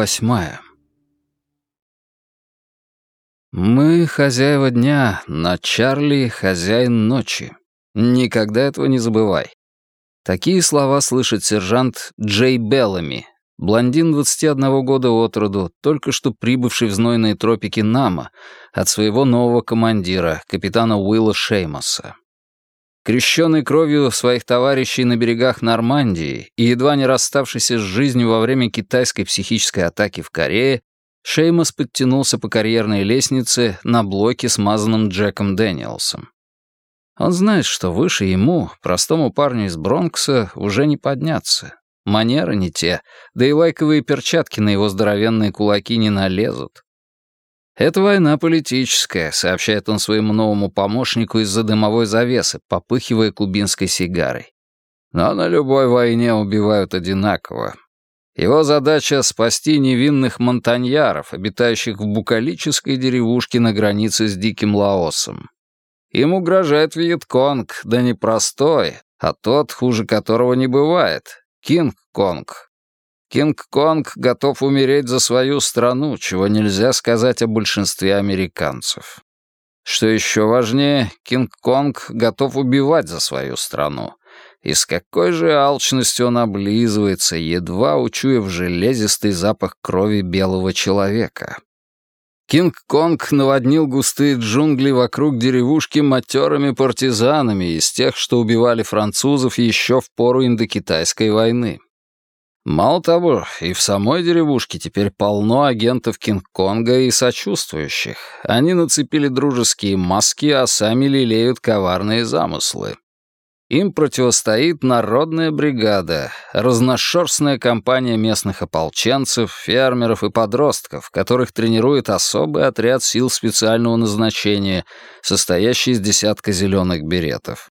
Восьмая Мы хозяева дня, но Чарли — хозяин ночи. Никогда этого не забывай. Такие слова слышит сержант Джей Беллами, блондин 21 года от роду, только что прибывший в знойные тропики Нама от своего нового командира, капитана Уилла Шеймоса. Крещенный кровью своих товарищей на берегах Нормандии и едва не расставшийся с жизнью во время китайской психической атаки в Корее, Шеймос подтянулся по карьерной лестнице на блоке, смазанном Джеком Дэниелсом. Он знает, что выше ему, простому парню из Бронкса, уже не подняться. Манеры не те, да и лайковые перчатки на его здоровенные кулаки не налезут. «Это война политическая», — сообщает он своему новому помощнику из-за дымовой завесы, попыхивая кубинской сигарой. «Но на любой войне убивают одинаково. Его задача — спасти невинных монтаньяров, обитающих в букалической деревушке на границе с Диким Лаосом. Им угрожает Вьетконг, да не простой, а тот, хуже которого не бывает — Кинг-Конг. Кинг-Конг готов умереть за свою страну, чего нельзя сказать о большинстве американцев. Что еще важнее, Кинг-Конг готов убивать за свою страну. И с какой же алчностью он облизывается, едва учуяв железистый запах крови белого человека. Кинг-Конг наводнил густые джунгли вокруг деревушки матерыми партизанами из тех, что убивали французов еще в пору Индокитайской войны. Мало того, и в самой деревушке теперь полно агентов Кинг-Конга и сочувствующих. Они нацепили дружеские маски, а сами лелеют коварные замыслы. Им противостоит народная бригада, разношерстная компания местных ополченцев, фермеров и подростков, которых тренирует особый отряд сил специального назначения, состоящий из десятка зеленых беретов.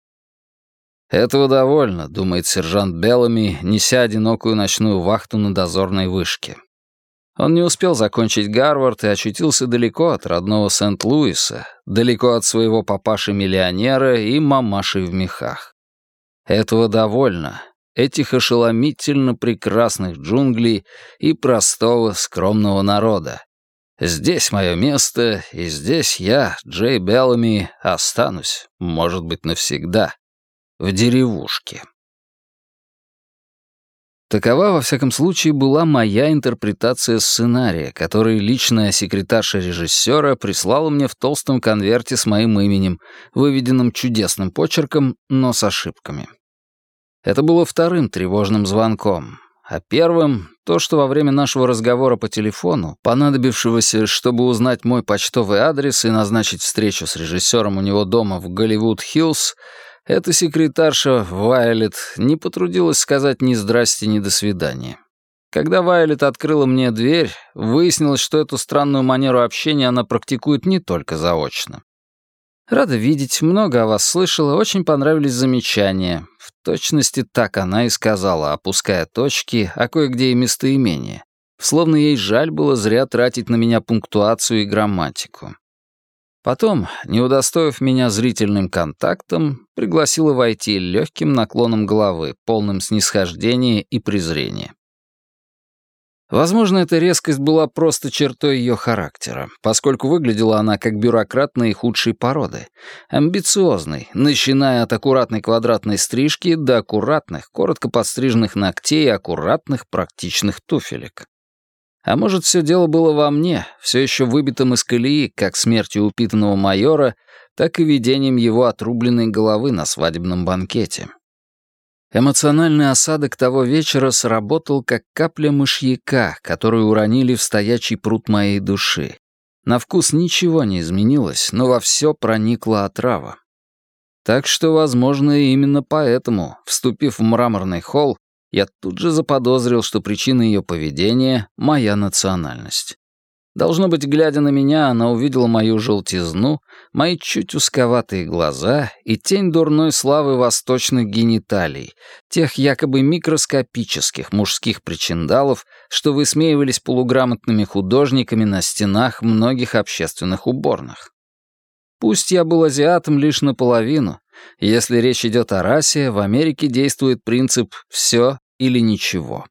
«Этого довольно», — думает сержант Беллами, неся одинокую ночную вахту на дозорной вышке. Он не успел закончить Гарвард и очутился далеко от родного Сент-Луиса, далеко от своего папаши-миллионера и мамаши в мехах. Этого довольно, этих ошеломительно прекрасных джунглей и простого скромного народа. Здесь мое место, и здесь я, Джей Беллами, останусь, может быть, навсегда в деревушке. Такова, во всяком случае, была моя интерпретация сценария, который личная секретарша режиссера прислала мне в толстом конверте с моим именем, выведенным чудесным почерком, но с ошибками. Это было вторым тревожным звонком, а первым — то, что во время нашего разговора по телефону, понадобившегося, чтобы узнать мой почтовый адрес и назначить встречу с режиссером у него дома в Голливуд-Хиллз, эта секретарша, Вайлет, не потрудилась сказать ни здрасте, ни до свидания. Когда Вайлет открыла мне дверь, выяснилось, что эту странную манеру общения она практикует не только заочно. «Рада видеть, много о вас слышала, очень понравились замечания». В точности так она и сказала, опуская точки, а кое-где и местоимения. Словно ей жаль было зря тратить на меня пунктуацию и грамматику. Потом, не удостоив меня зрительным контактом, пригласила войти легким наклоном головы, полным снисхождения и презрения. Возможно, эта резкость была просто чертой ее характера, поскольку выглядела она как бюрократ наихудшей породы, амбициозный, начиная от аккуратной квадратной стрижки до аккуратных, коротко подстриженных ногтей и аккуратных практичных туфелек. А может, все дело было во мне, все еще выбитом из колеи, как смертью упитанного майора, так и видением его отрубленной головы на свадебном банкете. Эмоциональный осадок того вечера сработал, как капля мышьяка, которую уронили в стоячий пруд моей души. На вкус ничего не изменилось, но во все проникла отрава. Так что, возможно, именно поэтому, вступив в мраморный холл, я тут же заподозрил, что причина ее поведения — моя национальность. Должно быть, глядя на меня, она увидела мою желтизну, мои чуть узковатые глаза и тень дурной славы восточных гениталий, тех якобы микроскопических мужских причиндалов, что высмеивались полуграмотными художниками на стенах многих общественных уборных. Пусть я был азиатом лишь наполовину, если речь идет о расе, в Америке действует принцип «все или ничего».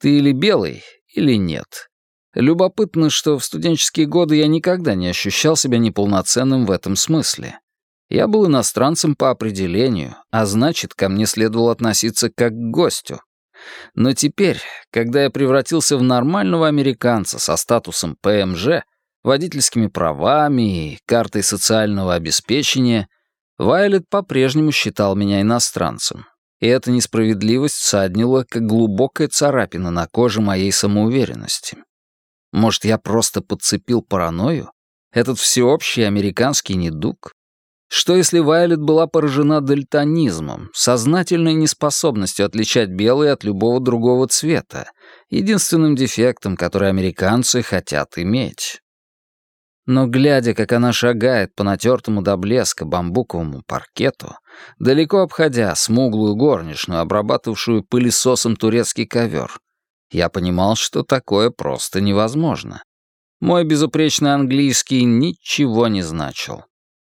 Ты или белый, или нет. Любопытно, что в студенческие годы я никогда не ощущал себя неполноценным в этом смысле. Я был иностранцем по определению, а значит, ко мне следовало относиться как к гостю. Но теперь, когда я превратился в нормального американца со статусом ПМЖ, водительскими правами и картой социального обеспечения, Вайлет по-прежнему считал меня иностранцем. И эта несправедливость саднила, как глубокая царапина на коже моей самоуверенности. Может, я просто подцепил паранойю? Этот всеобщий американский недуг? Что если Вайлет была поражена дальтонизмом, сознательной неспособностью отличать белый от любого другого цвета, единственным дефектом, который американцы хотят иметь? Но глядя, как она шагает по натертому до блеска бамбуковому паркету, далеко обходя смуглую горничную, обрабатывавшую пылесосом турецкий ковер, я понимал, что такое просто невозможно. Мой безупречный английский ничего не значил.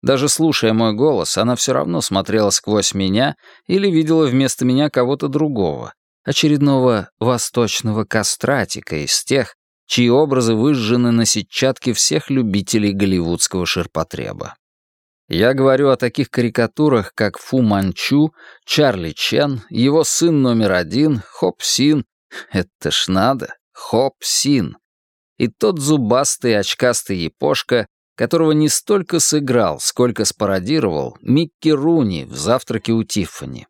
Даже слушая мой голос, она все равно смотрела сквозь меня или видела вместо меня кого-то другого, очередного восточного кастратика из тех, чьи образы выжжены на сетчатке всех любителей голливудского ширпотреба. Я говорю о таких карикатурах, как Фу Манчу, Чарли Чен, его сын номер один, Хоп Син. Это ж надо, Хоп Син. И тот зубастый очкастый япошка, которого не столько сыграл, сколько спародировал Микки Руни в «Завтраке у Тиффани».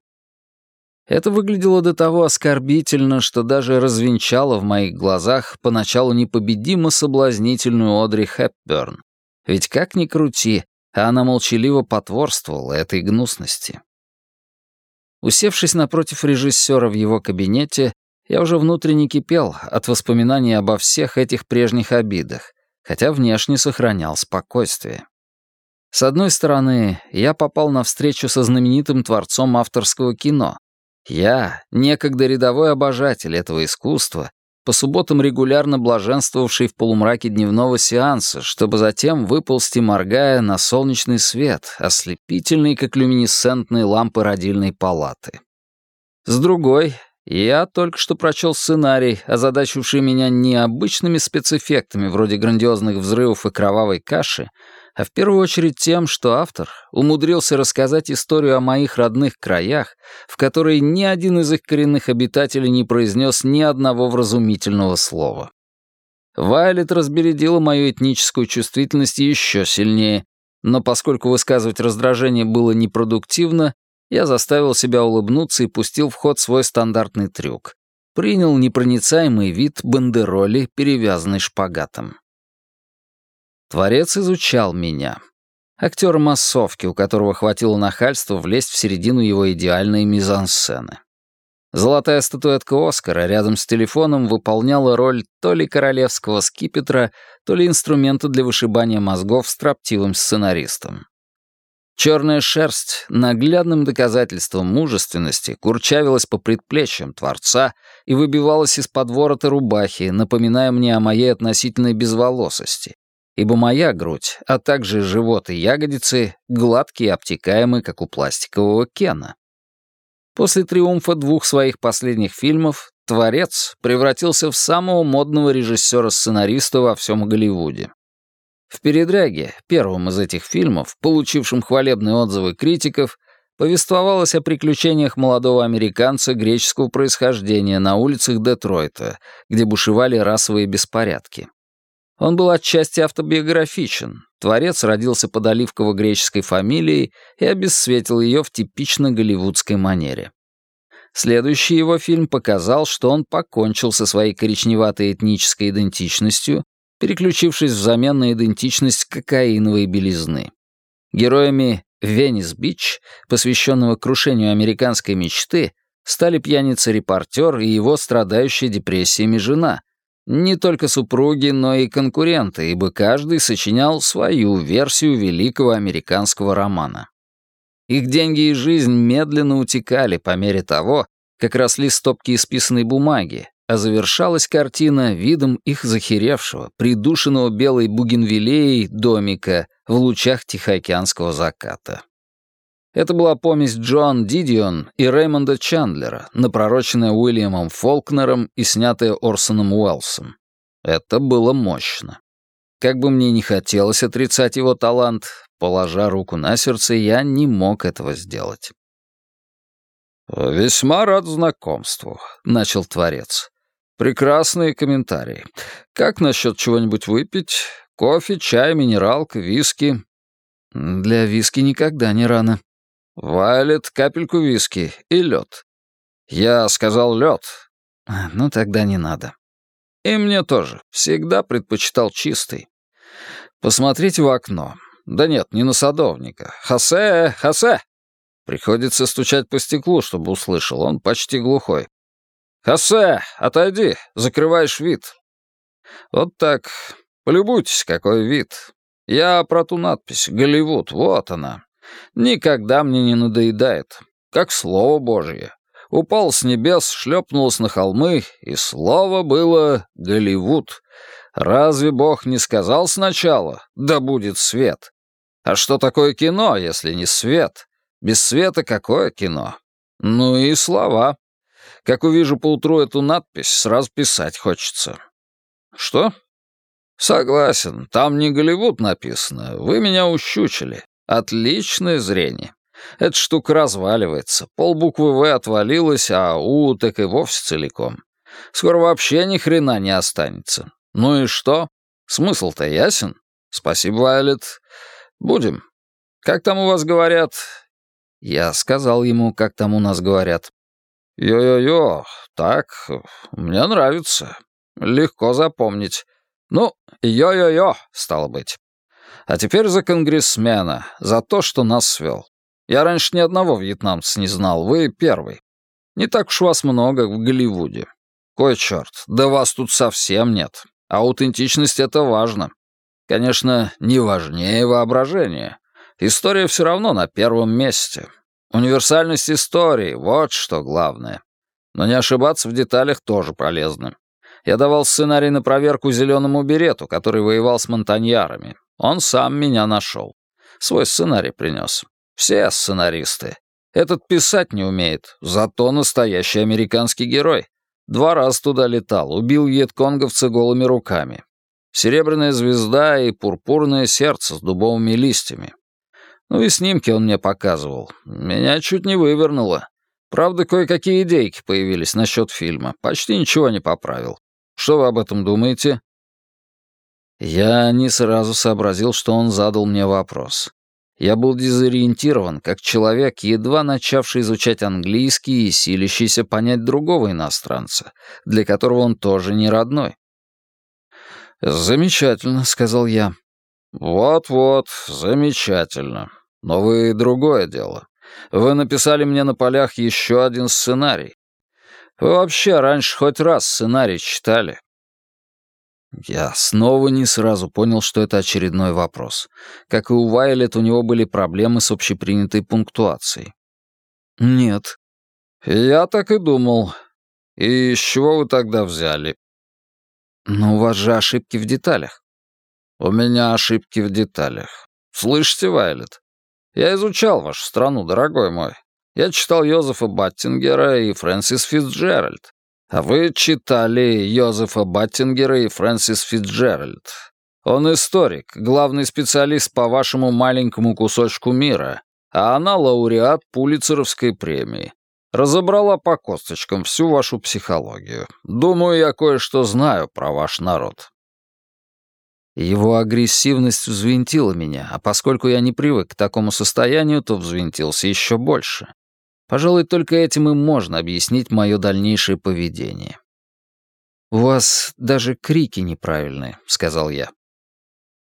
Это выглядело до того оскорбительно, что даже развенчало в моих глазах поначалу непобедимо соблазнительную Одри Хепберн. Ведь как ни крути, она молчаливо потворствовала этой гнусности. Усевшись напротив режиссера в его кабинете, я уже внутренне кипел от воспоминаний обо всех этих прежних обидах, хотя внешне сохранял спокойствие. С одной стороны, я попал на встречу со знаменитым творцом авторского кино. Я, некогда рядовой обожатель этого искусства, по субботам регулярно блаженствовавший в полумраке дневного сеанса, чтобы затем выползти, моргая, на солнечный свет, ослепительный, как люминесцентные лампы родильной палаты. С другой, я только что прочел сценарий, озадачивший меня не обычными спецэффектами вроде грандиозных взрывов и кровавой каши, а в первую очередь тем, что автор умудрился рассказать историю о моих родных краях, в которой ни один из их коренных обитателей не произнес ни одного вразумительного слова. Вайлет разбередила мою этническую чувствительность еще сильнее, но поскольку высказывать раздражение было непродуктивно, я заставил себя улыбнуться и пустил в ход свой стандартный трюк. Принял непроницаемый вид бандероли, перевязанный шпагатом. Творец изучал меня. Актер массовки, у которого хватило нахальства влезть в середину его идеальной мизансцены. Золотая статуэтка Оскара рядом с телефоном выполняла роль то ли королевского скипетра, то ли инструмента для вышибания мозгов строптивым сценаристом. Черная шерсть, наглядным доказательством мужественности, курчавилась по предплечьям Творца и выбивалась из-под ворота рубахи, напоминая мне о моей относительной безволосости, ибо моя грудь, а также живот и ягодицы гладкие и обтекаемы, как у пластикового Кена. После триумфа двух своих последних фильмов Творец превратился в самого модного режиссера-сценариста во всем Голливуде. В «Передряге», первом из этих фильмов, получившем хвалебные отзывы критиков, повествовалось о приключениях молодого американца греческого происхождения на улицах Детройта, где бушевали расовые беспорядки. Он был отчасти автобиографичен. Творец родился под оливково-греческой фамилией и обесцветил ее в типично голливудской манере. Следующий его фильм показал, что он покончил со своей коричневатой этнической идентичностью переключившись взамен на идентичность кокаиновой белизны. Героями «Венес-Бич», посвященного крушению американской мечты, стали пьяница-репортер и его страдающая депрессиями жена. Не только супруги, но и конкуренты, ибо каждый сочинял свою версию великого американского романа. Их деньги и жизнь медленно утекали по мере того, как росли стопки исписанной бумаги, а завершалась картина видом их захеревшего, придушенного белой бугенвиллеей домика в лучах Тихоокеанского заката. Это была помесь Джоан Дидион и Реймонда Чандлера, напророченная Уильямом Фолкнером и снятая Орсоном Уэллсом. Это было мощно. Как бы мне не хотелось отрицать его талант, положа руку на сердце, я не мог этого сделать. «Весьма рад знакомству», — начал Творец. «Прекрасные комментарии. Как насчет чего-нибудь выпить? Кофе, чай, минералка, виски?» «Для виски никогда не рано». «Вайлет, капельку виски и лед». «Я сказал лед». «Ну, тогда не надо». «И мне тоже. Всегда предпочитал чистый. Посмотрите в окно. Да нет, не на садовника. Хосе, Хосе!» Приходится стучать по стеклу, чтобы услышал. Он почти глухой. «Хосе, отойди, закрываешь вид». Вот так. Полюбуйтесь, какой вид. Я про ту надпись «Голливуд», вот она. Никогда мне не надоедает. Как слово Божье. Упал с небес, шлепнулось на холмы, и слово было «Голливуд». Разве Бог не сказал сначала «Да будет свет»? А что такое кино, если не свет? Без света какое кино? Ну и слова. Как увижу поутру эту надпись, сразу писать хочется. Что? Согласен, там не Голливуд написано. Вы меня ущучили. Отличное зрение. Эта штука разваливается. Пол буквы «В» отвалилась, а «У» так и вовсе целиком. Скоро вообще ни хрена не останется. Ну и что? Смысл-то ясен? Спасибо, Вайлет. Будем. Как там у вас говорят? Я сказал ему, как там у нас говорят. «Йо-йо-йо, так, мне нравится. Легко запомнить. Ну, йо-йо-йо, стало быть. А теперь за конгрессмена, за то, что нас свел. Я раньше ни одного вьетнамца не знал, вы первый. Не так уж вас много в Голливуде. Кой черт, да вас тут совсем нет. А аутентичность — это важно. Конечно, не важнее воображения. История все равно на первом месте. Универсальность истории — вот что главное. Но не ошибаться в деталях тоже полезно. Я давал сценарий на проверку зеленому берету, который воевал с монтаньярами. Он сам меня нашел. Свой сценарий принес. Все сценаристы. Этот писать не умеет, зато настоящий американский герой. Два раза туда летал, убил вьетконговца голыми руками. Серебряная звезда и пурпурное сердце с дубовыми листьями. Ну и снимки он мне показывал. Меня чуть не вывернуло. Правда, кое-какие идейки появились насчет фильма. Почти ничего не поправил. Что вы об этом думаете?» Я не сразу сообразил, что он задал мне вопрос. Я был дезориентирован, как человек, едва начавший изучать английский и силящийся понять другого иностранца, для которого он тоже не родной. «Замечательно», — сказал я. «Вот-вот, замечательно. Но вы другое дело. Вы написали мне на полях еще один сценарий. Вы вообще раньше хоть раз сценарий читали?» Я снова не сразу понял, что это очередной вопрос. Как и у Вайлет, у него были проблемы с общепринятой пунктуацией. «Нет». «Я так и думал. И с чего вы тогда взяли?» «Но у вас же ошибки в деталях». «У меня ошибки в деталях. Слышите, Вайлет? Я изучал вашу страну, дорогой мой. Я читал Йозефа Баттингера и Фрэнсис Фитцджеральд. А вы читали Йозефа Баттингера и Фрэнсис Фитцджеральд. Он историк, главный специалист по вашему маленькому кусочку мира, а она лауреат Пулицеровской премии. Разобрала по косточкам всю вашу психологию. Думаю, я кое-что знаю про ваш народ. Его агрессивность взвинтила меня, а поскольку я не привык к такому состоянию, то взвинтился еще больше. Пожалуй, только этим и можно объяснить мое дальнейшее поведение. «У вас даже крики неправильные», — сказал я.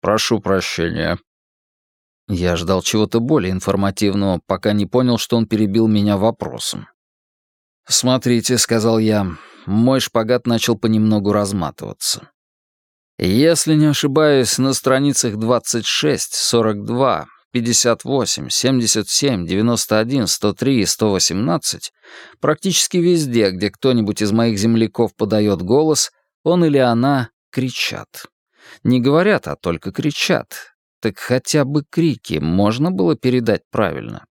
«Прошу прощения». Я ждал чего-то более информативного, пока не понял, что он перебил меня вопросом. «Смотрите», — сказал я, — мой шпагат начал понемногу разматываться. Если не ошибаюсь, на страницах 26, 42, 58, 77, 91, 103 и 118 практически везде, где кто-нибудь из моих земляков подает голос, он или она кричат. Не говорят, а только кричат. Так хотя бы крики можно было передать правильно.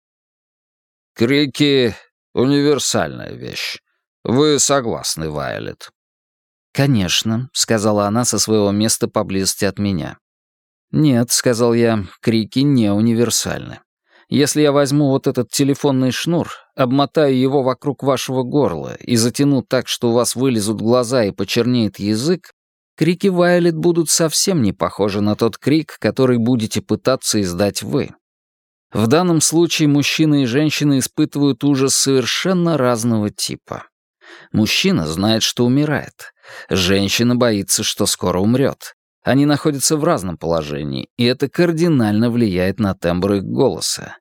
Крики — универсальная вещь. Вы согласны, Вайлет?» «Конечно», — сказала она со своего места поблизости от меня. «Нет», — сказал я, — «крики не универсальны. Если я возьму вот этот телефонный шнур, обмотаю его вокруг вашего горла и затяну так, что у вас вылезут глаза и почернеет язык, крики Вайлет будут совсем не похожи на тот крик, который будете пытаться издать вы. В данном случае мужчины и женщины испытывают ужас совершенно разного типа. Мужчина знает, что умирает. Женщина боится, что скоро умрет. Они находятся в разном положении, и это кардинально влияет на тембр их голоса.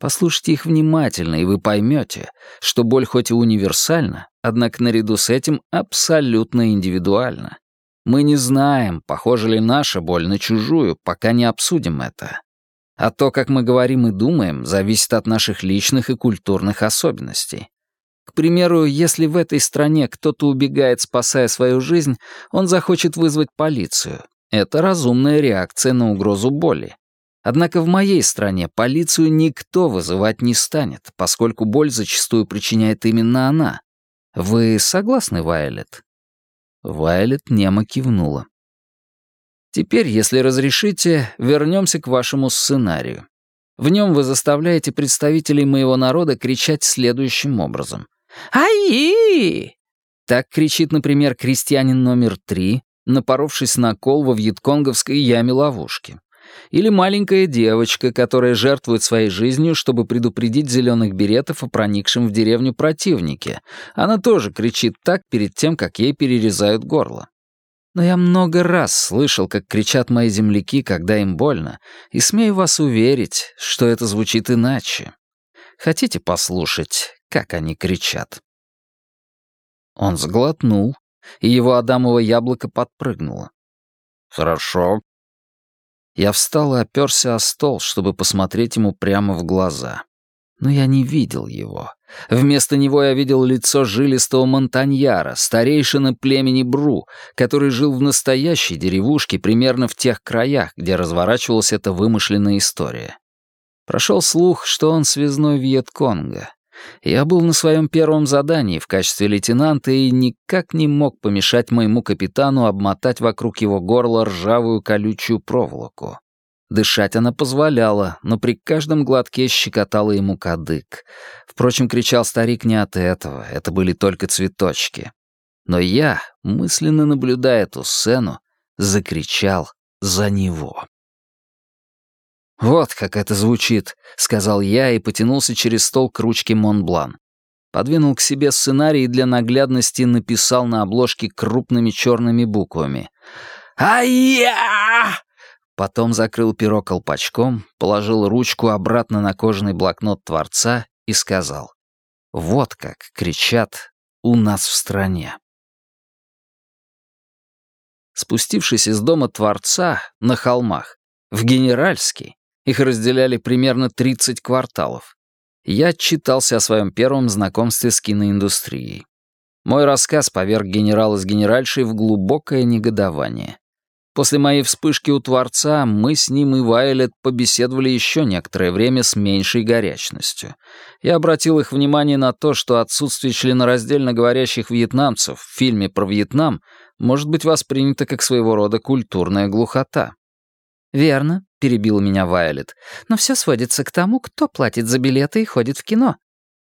Послушайте их внимательно, и вы поймете, что боль хоть и универсальна, однако наряду с этим абсолютно индивидуальна. Мы не знаем, похожа ли наша боль на чужую, пока не обсудим это. А то, как мы говорим и думаем, зависит от наших личных и культурных особенностей. К примеру, если в этой стране кто-то убегает, спасая свою жизнь, он захочет вызвать полицию. Это разумная реакция на угрозу боли. Однако в моей стране полицию никто вызывать не станет, поскольку боль зачастую причиняет именно она. Вы согласны, Вайлет? Вайлет немо кивнула. Теперь, если разрешите, вернемся к вашему сценарию. В нем вы заставляете представителей моего народа кричать следующим образом. «Ай!» Так кричит, например, крестьянин номер три, напоровшись на кол во вьетконговской яме-ловушки. Или маленькая девочка, которая жертвует своей жизнью, чтобы предупредить зеленых беретов о проникшем в деревню противнике. Она тоже кричит так перед тем, как ей перерезают горло. Но я много раз слышал, как кричат мои земляки, когда им больно, и смею вас уверить, что это звучит иначе. Хотите послушать, как они кричат?» Он сглотнул, и его адамово яблоко подпрыгнуло. «Хорошо». Я встал и оперся о стол, чтобы посмотреть ему прямо в глаза. Но я не видел его. Вместо него я видел лицо жилистого монтаньяра, старейшины племени Бру, который жил в настоящей деревушке примерно в тех краях, где разворачивалась эта вымышленная история. Прошел слух, что он связной Вьетконга. Я был на своем первом задании в качестве лейтенанта и никак не мог помешать моему капитану обмотать вокруг его горла ржавую колючую проволоку. Дышать она позволяла, но при каждом глотке щекотала ему кадык. Впрочем, кричал старик не от этого, это были только цветочки. Но я, мысленно наблюдая эту сцену, закричал за него. «Вот как это звучит», — сказал я и потянулся через стол к ручке Монблан. Подвинул к себе сценарий и для наглядности написал на обложке крупными черными буквами. «Ай-я!» Потом закрыл перо колпачком, положил ручку обратно на кожаный блокнот Творца и сказал. «Вот как кричат у нас в стране». Спустившись из дома Творца на холмах, в Генеральский, их разделяли примерно 30 кварталов. Я отчитался о своем первом знакомстве с киноиндустрией. Мой рассказ поверг генерала с генеральшей в глубокое негодование. После моей вспышки у Творца мы с ним и Вайлет побеседовали еще некоторое время с меньшей горячностью. Я обратил их внимание на то, что отсутствие членораздельно говорящих вьетнамцев в фильме про Вьетнам может быть воспринято как своего рода культурная глухота. «Верно», — перебила меня Вайлет. «Но все сводится к тому, кто платит за билеты и ходит в кино.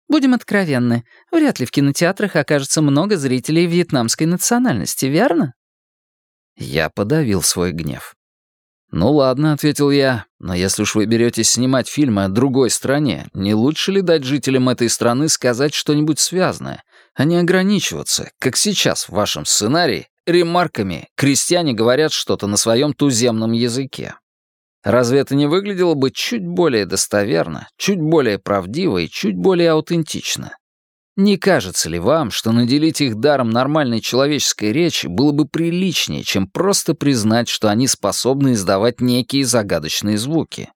Будем откровенны, вряд ли в кинотеатрах окажется много зрителей вьетнамской национальности, верно?» Я подавил свой гнев. «Ну ладно», — ответил я, — «но если уж вы беретесь снимать фильмы о другой стране, не лучше ли дать жителям этой страны сказать что-нибудь связанное, а не ограничиваться, как сейчас в вашем сценарии, ремарками «крестьяне говорят что-то на своем туземном языке». Разве это не выглядело бы чуть более достоверно, чуть более правдиво и чуть более аутентично? Не кажется ли вам, что наделить их даром нормальной человеческой речи было бы приличнее, чем просто признать, что они способны издавать некие загадочные звуки?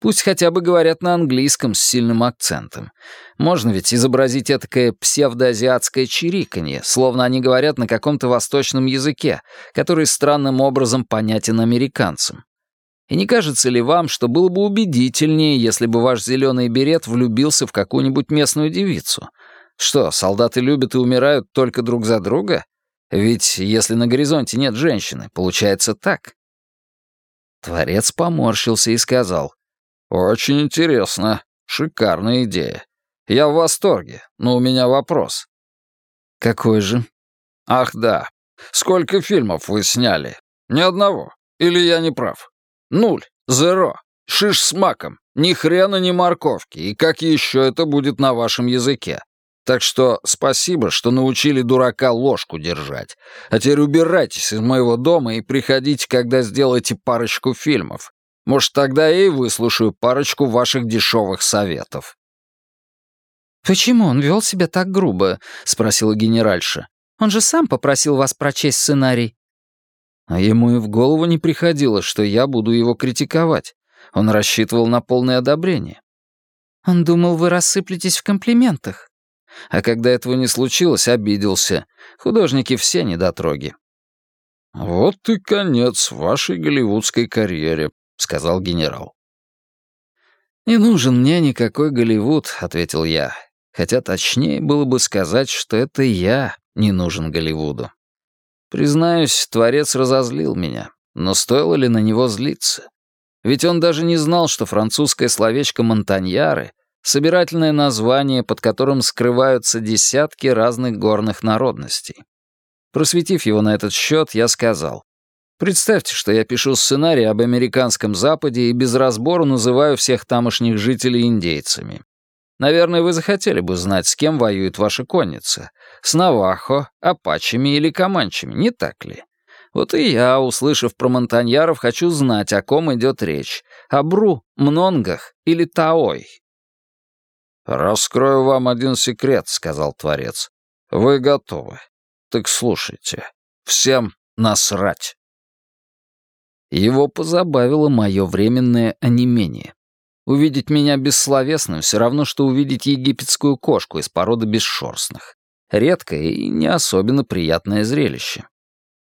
Пусть хотя бы говорят на английском с сильным акцентом. Можно ведь изобразить этакое псевдоазиатское чириканье, словно они говорят на каком-то восточном языке, который странным образом понятен американцам. И не кажется ли вам, что было бы убедительнее, если бы ваш зеленый берет влюбился в какую-нибудь местную девицу? Что, солдаты любят и умирают только друг за друга? Ведь если на горизонте нет женщины, получается так. Творец поморщился и сказал, «Очень интересно. Шикарная идея. Я в восторге, но у меня вопрос». «Какой же?» «Ах да. Сколько фильмов вы сняли? Ни одного. Или я не прав?» Нуль, зеро, шиш с маком, ни хрена, ни морковки, и как еще это будет на вашем языке? Так что спасибо, что научили дурака ложку держать. А теперь убирайтесь из моего дома и приходите, когда сделаете парочку фильмов. Может, тогда я и выслушаю парочку ваших дешевых советов». «Почему он вел себя так грубо?» — спросила генеральша. «Он же сам попросил вас прочесть сценарий». А ему и в голову не приходило, что я буду его критиковать. Он рассчитывал на полное одобрение. Он думал, вы рассыплетесь в комплиментах. А когда этого не случилось, обиделся. Художники все недотроги. «Вот и конец вашей голливудской карьере», — сказал генерал. «Не нужен мне никакой Голливуд», — ответил я. Хотя точнее было бы сказать, что это я не нужен Голливуду. Признаюсь, Творец разозлил меня, но стоило ли на него злиться? Ведь он даже не знал, что французское словечко «монтаньяры» — собирательное название, под которым скрываются десятки разных горных народностей. Просветив его на этот счет, я сказал, «Представьте, что я пишу сценарий об американском Западе и без разбору называю всех тамошних жителей индейцами. Наверное, вы захотели бы знать, с кем воюет ваша конница. С Навахо, Апачами или Команчами, не так ли? Вот и я, услышав про монтаньяров, хочу знать, о ком идет речь. О Бру, Мнонгах или Таой. «Раскрою вам один секрет», — сказал Творец. «Вы готовы? Так слушайте. Всем насрать». Его позабавило мое временное онемение. Увидеть меня бессловесным все равно, что увидеть египетскую кошку из породы бесшерстных. Редкое и не особенно приятное зрелище.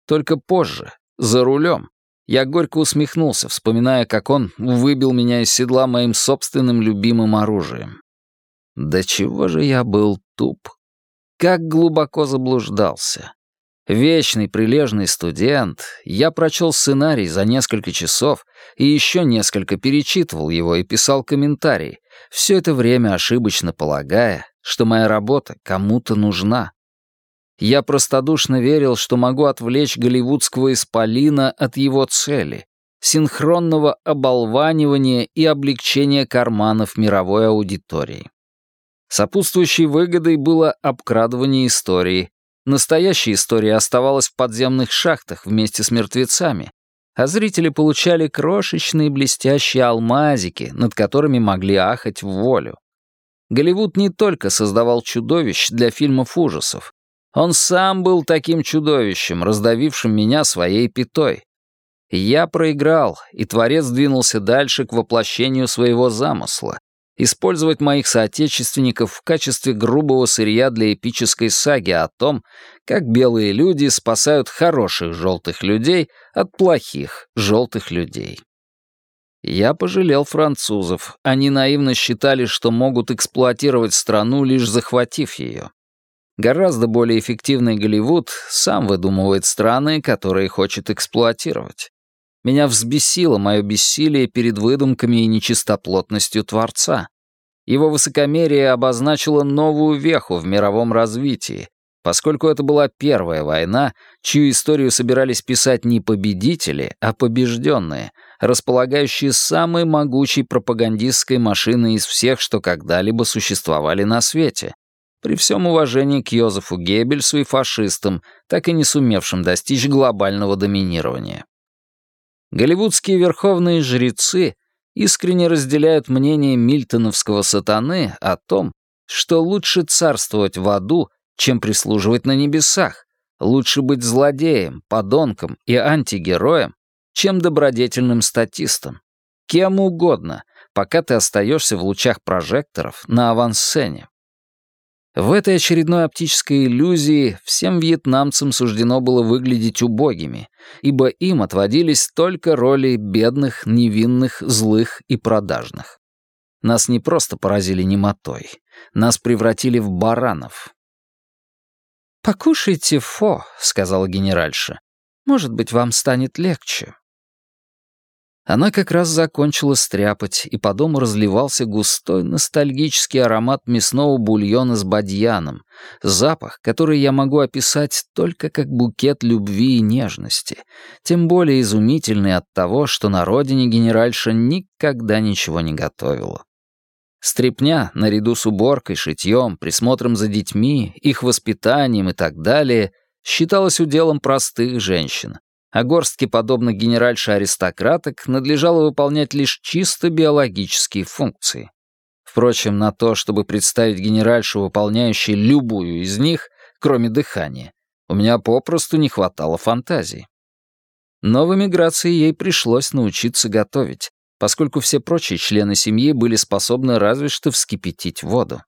Только позже, за рулем, я горько усмехнулся, вспоминая, как он выбил меня из седла моим собственным любимым оружием. Да чего же я был туп. Как глубоко заблуждался. Вечный прилежный студент, я прочел сценарий за несколько часов и еще несколько перечитывал его и писал комментарии, все это время ошибочно полагая, что моя работа кому-то нужна. Я простодушно верил, что могу отвлечь голливудского исполина от его цели — синхронного оболванивания и облегчения карманов мировой аудитории. Сопутствующей выгодой было обкрадывание истории, Настоящая история оставалась в подземных шахтах вместе с мертвецами, а зрители получали крошечные блестящие алмазики, над которыми могли ахать в волю. Голливуд не только создавал чудовищ для фильмов ужасов. Он сам был таким чудовищем, раздавившим меня своей пятой. Я проиграл, и Творец двинулся дальше к воплощению своего замысла использовать моих соотечественников в качестве грубого сырья для эпической саги о том, как белые люди спасают хороших желтых людей от плохих желтых людей. Я пожалел французов. Они наивно считали, что могут эксплуатировать страну, лишь захватив ее. Гораздо более эффективный Голливуд сам выдумывает страны, которые хочет эксплуатировать. Меня взбесило мое бессилие перед выдумками и нечистоплотностью Творца. Его высокомерие обозначило новую веху в мировом развитии, поскольку это была первая война, чью историю собирались писать не победители, а побежденные, располагающие самой могучей пропагандистской машиной из всех, что когда-либо существовали на свете, при всем уважении к Йозефу Геббельсу и фашистам, так и не сумевшим достичь глобального доминирования. Голливудские верховные жрецы искренне разделяют мнение мильтоновского сатаны о том, что лучше царствовать в аду, чем прислуживать на небесах, лучше быть злодеем, подонком и антигероем, чем добродетельным статистом. Кем угодно, пока ты остаешься в лучах прожекторов на авансцене. В этой очередной оптической иллюзии всем вьетнамцам суждено было выглядеть убогими, ибо им отводились только роли бедных, невинных, злых и продажных. Нас не просто поразили немотой, нас превратили в баранов. «Покушайте фо», — сказала генеральша. «Может быть, вам станет легче». Она как раз закончила стряпать, и по дому разливался густой ностальгический аромат мясного бульона с бадьяном, запах, который я могу описать только как букет любви и нежности, тем более изумительный от того, что на родине генеральша никогда ничего не готовила. Стрепня, наряду с уборкой, шитьем, присмотром за детьми, их воспитанием и так далее, считалась уделом простых женщин, а горстке подобных генеральши-аристократок надлежало выполнять лишь чисто биологические функции. Впрочем, на то, чтобы представить генеральшу, выполняющей любую из них, кроме дыхания, у меня попросту не хватало фантазии. Но в эмиграции ей пришлось научиться готовить, поскольку все прочие члены семьи были способны разве что вскипятить воду.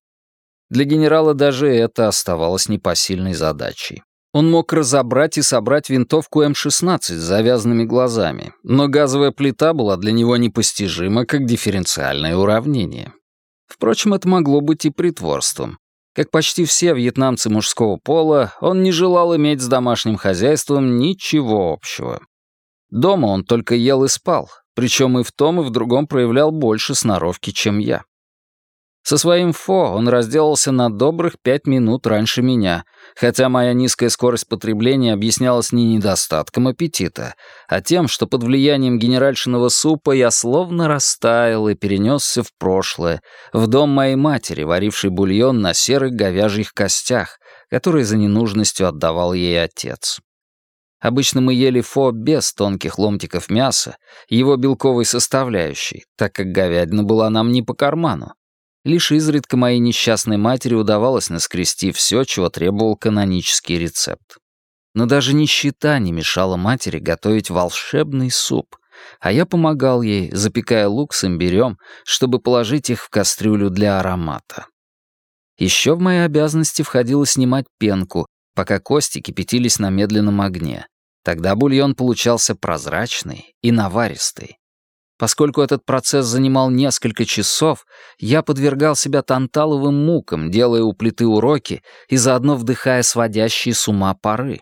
Для генерала даже это оставалось непосильной задачей. Он мог разобрать и собрать винтовку М-16 с завязанными глазами, но газовая плита была для него непостижима как дифференциальное уравнение. Впрочем, это могло быть и притворством. Как почти все вьетнамцы мужского пола, он не желал иметь с домашним хозяйством ничего общего. Дома он только ел и спал, причем и в том, и в другом проявлял больше сноровки, чем я. Со своим фо он разделался на добрых пять минут раньше меня, хотя моя низкая скорость потребления объяснялась не недостатком аппетита, а тем, что под влиянием генеральшиного супа я словно растаял и перенесся в прошлое, в дом моей матери, варившей бульон на серых говяжьих костях, которые за ненужностью отдавал ей отец. Обычно мы ели фо без тонких ломтиков мяса, его белковой составляющей, так как говядина была нам не по карману. Лишь изредка моей несчастной матери удавалось наскрести все, чего требовал канонический рецепт. Но даже нищета не мешала матери готовить волшебный суп, а я помогал ей, запекая лук с имбирем, чтобы положить их в кастрюлю для аромата. Еще в мои обязанности входило снимать пенку, пока кости кипятились на медленном огне. Тогда бульон получался прозрачный и наваристый. Поскольку этот процесс занимал несколько часов, я подвергал себя танталовым мукам, делая у плиты уроки и заодно вдыхая сводящие с ума пары.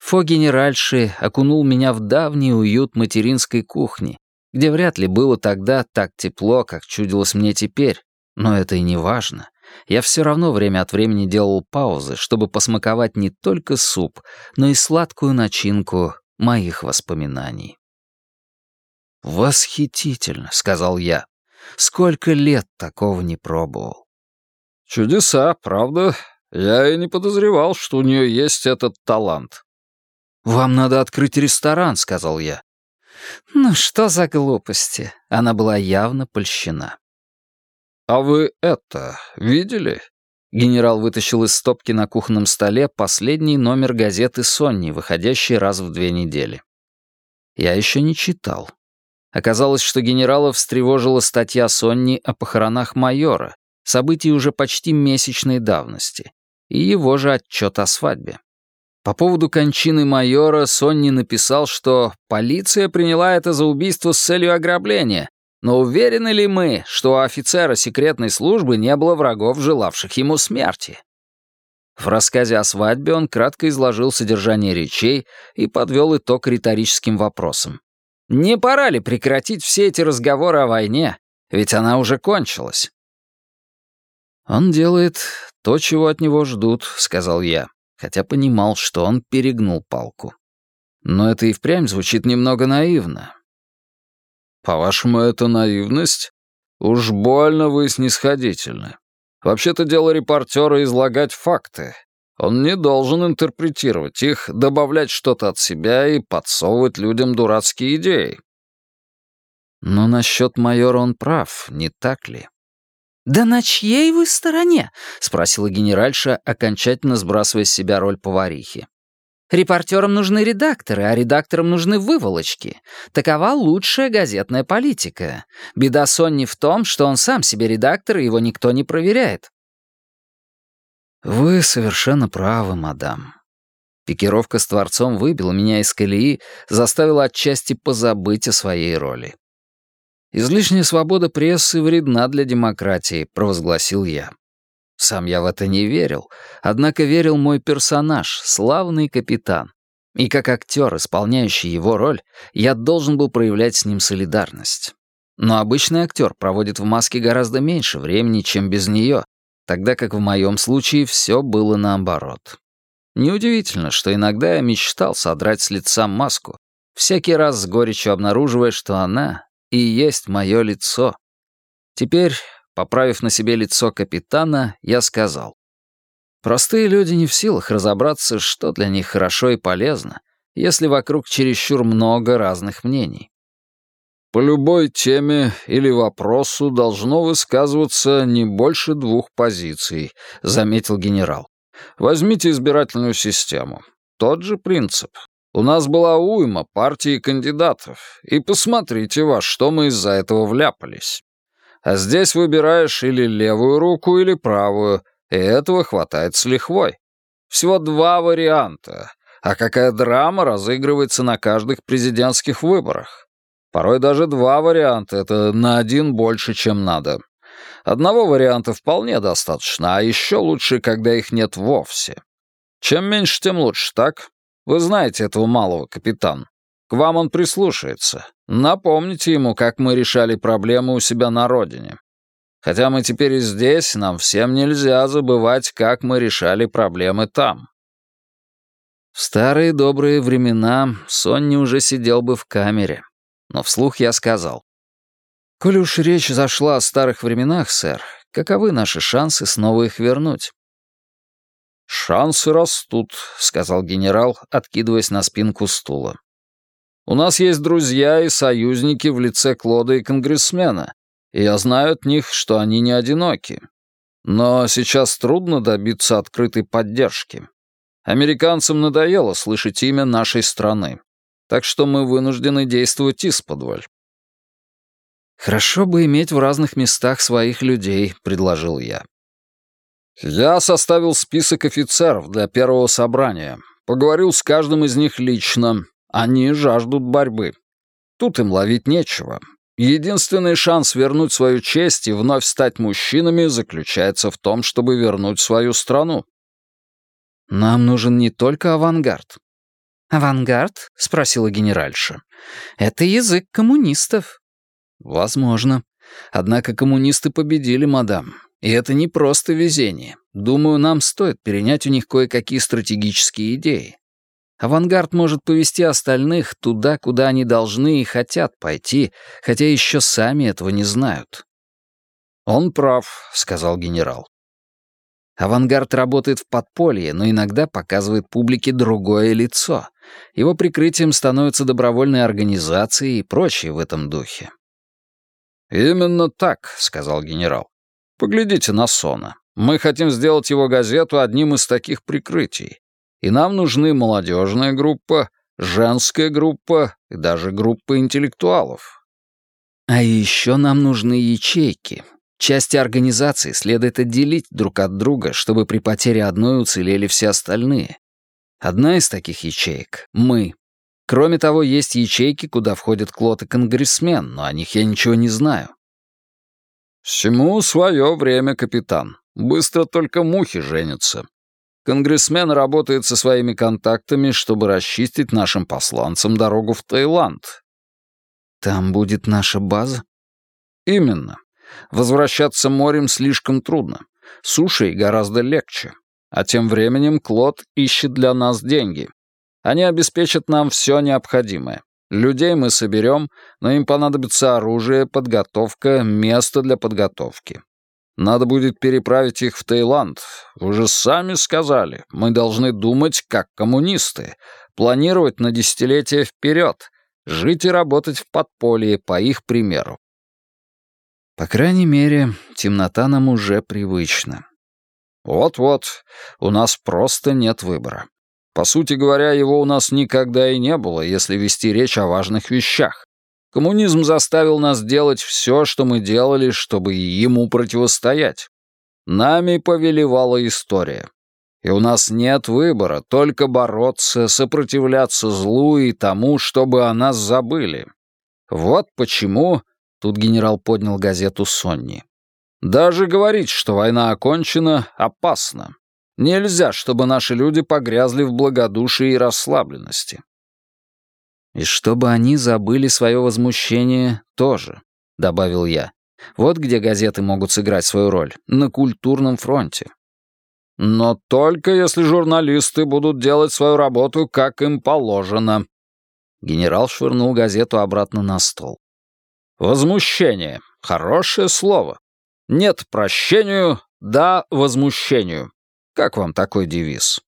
Фо генеральши окунул меня в давний уют материнской кухни, где вряд ли было тогда так тепло, как чудилось мне теперь, но это и не важно. Я все равно время от времени делал паузы, чтобы посмаковать не только суп, но и сладкую начинку моих воспоминаний. «Восхитительно», — сказал я. «Сколько лет такого не пробовал». «Чудеса, правда? Я и не подозревал, что у нее есть этот талант». «Вам надо открыть ресторан», — сказал я. «Ну что за глупости?» Она была явно польщена. «А вы это видели?» Генерал вытащил из стопки на кухонном столе последний номер газеты «Сонни», выходящий раз в две недели. Я еще не читал. Оказалось, что генерала встревожила статья Сонни о похоронах майора, событий уже почти месячной давности, и его же отчет о свадьбе. По поводу кончины майора Сонни написал, что полиция приняла это за убийство с целью ограбления, но уверены ли мы, что у офицера секретной службы не было врагов, желавших ему смерти? В рассказе о свадьбе он кратко изложил содержание речей и подвел итог риторическим вопросом. Не пора ли прекратить все эти разговоры о войне? Ведь она уже кончилась. «Он делает то, чего от него ждут», — сказал я, хотя понимал, что он перегнул палку. Но это и впрямь звучит немного наивно. «По-вашему, это наивность? Уж больно вы снисходительны. Вообще-то дело репортера излагать факты, он не должен интерпретировать их, добавлять что-то от себя и подсовывать людям дурацкие идеи. Но насчет майора он прав, не так ли? «Да на чьей вы стороне?» — спросила генеральша, окончательно сбрасывая с себя роль поварихи. «Репортерам нужны редакторы, а редакторам нужны выволочки. Такова лучшая газетная политика. Беда Сонни в том, что он сам себе редактор, и его никто не проверяет. «Вы совершенно правы, мадам». Пикировка с Творцом выбила меня из колеи, заставила отчасти позабыть о своей роли. «Излишняя свобода прессы вредна для демократии», — провозгласил я. Сам я в это не верил, однако верил мой персонаж, славный капитан. И как актер, исполняющий его роль, я должен был проявлять с ним солидарность. Но обычный актер проводит в маске гораздо меньше времени, чем без нее, тогда как в моем случае все было наоборот. Неудивительно, что иногда я мечтал содрать с лица маску, всякий раз с горечью обнаруживая, что она и есть мое лицо. Теперь, поправив на себе лицо капитана, я сказал. Простые люди не в силах разобраться, что для них хорошо и полезно, если вокруг чересчур много разных мнений. По любой теме или вопросу должно высказываться не больше двух позиций, заметил генерал. Возьмите избирательную систему. Тот же принцип. У нас была уйма партий и кандидатов, и посмотрите во что мы из-за этого вляпались. А здесь выбираешь или левую руку, или правую, и этого хватает с лихвой. Всего два варианта, а какая драма разыгрывается на каждых президентских выборах. Порой даже два варианта — это на один больше, чем надо. Одного варианта вполне достаточно, а еще лучше, когда их нет вовсе. Чем меньше, тем лучше, так? Вы знаете этого малого, капитан. К вам он прислушается. Напомните ему, как мы решали проблемы у себя на родине. Хотя мы теперь и здесь, нам всем нельзя забывать, как мы решали проблемы там. В старые добрые времена Сонни уже сидел бы в камере но вслух я сказал. «Коль уж речь зашла о старых временах, сэр, каковы наши шансы снова их вернуть?» «Шансы растут», — сказал генерал, откидываясь на спинку стула. «У нас есть друзья и союзники в лице Клода и конгрессмена, и я знаю от них, что они не одиноки. Но сейчас трудно добиться открытой поддержки. Американцам надоело слышать имя нашей страны так что мы вынуждены действовать исподволь. «Хорошо бы иметь в разных местах своих людей», — предложил я. «Я составил список офицеров для первого собрания. Поговорил с каждым из них лично. Они жаждут борьбы. Тут им ловить нечего. Единственный шанс вернуть свою честь и вновь стать мужчинами заключается в том, чтобы вернуть свою страну. Нам нужен не только авангард. «Авангард?» — спросила генеральша. «Это язык коммунистов». «Возможно. Однако коммунисты победили, мадам. И это не просто везение. Думаю, нам стоит перенять у них кое-какие стратегические идеи. Авангард может повести остальных туда, куда они должны и хотят пойти, хотя еще сами этого не знают». «Он прав», — сказал генерал. Авангард работает в подполье, но иногда показывает публике другое лицо. Его прикрытием становятся добровольные организации и прочие в этом духе. «Именно так», — сказал генерал. «Поглядите на Сона. Мы хотим сделать его газету одним из таких прикрытий. И нам нужны молодежная группа, женская группа и даже группа интеллектуалов». «А еще нам нужны ячейки, Части организации следует отделить друг от друга, чтобы при потере одной уцелели все остальные. Одна из таких ячеек — мы. Кроме того, есть ячейки, куда входят Клод и Конгрессмен, но о них я ничего не знаю. «Всему свое время, капитан. Быстро только мухи женятся. Конгрессмен работает со своими контактами, чтобы расчистить нашим посланцам дорогу в Таиланд». «Там будет наша база?» «Именно. Возвращаться морем слишком трудно. Сушей гораздо легче. А тем временем Клод ищет для нас деньги. Они обеспечат нам все необходимое. Людей мы соберем, но им понадобится оружие, подготовка, место для подготовки. Надо будет переправить их в Таиланд. Вы же сами сказали, мы должны думать как коммунисты, планировать на десятилетия вперед, жить и работать в подполье по их примеру. По крайней мере, темнота нам уже привычна. Вот-вот, у нас просто нет выбора. По сути говоря, его у нас никогда и не было, если вести речь о важных вещах. Коммунизм заставил нас делать все, что мы делали, чтобы ему противостоять. Нами повелевала история. И у нас нет выбора, только бороться, сопротивляться злу и тому, чтобы о нас забыли. Вот почему...» Тут генерал поднял газету Сонни. «Даже говорить, что война окончена, опасно. Нельзя, чтобы наши люди погрязли в благодушии и расслабленности». «И чтобы они забыли свое возмущение тоже», — добавил я. «Вот где газеты могут сыграть свою роль, на культурном фронте». Но только если журналисты будут делать свою работу, как им положено. Генерал швырнул газету обратно на стол. Возмущение. Хорошее слово. Нет прощению, да возмущению. Как вам такой девиз?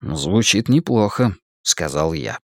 Звучит неплохо, сказал я.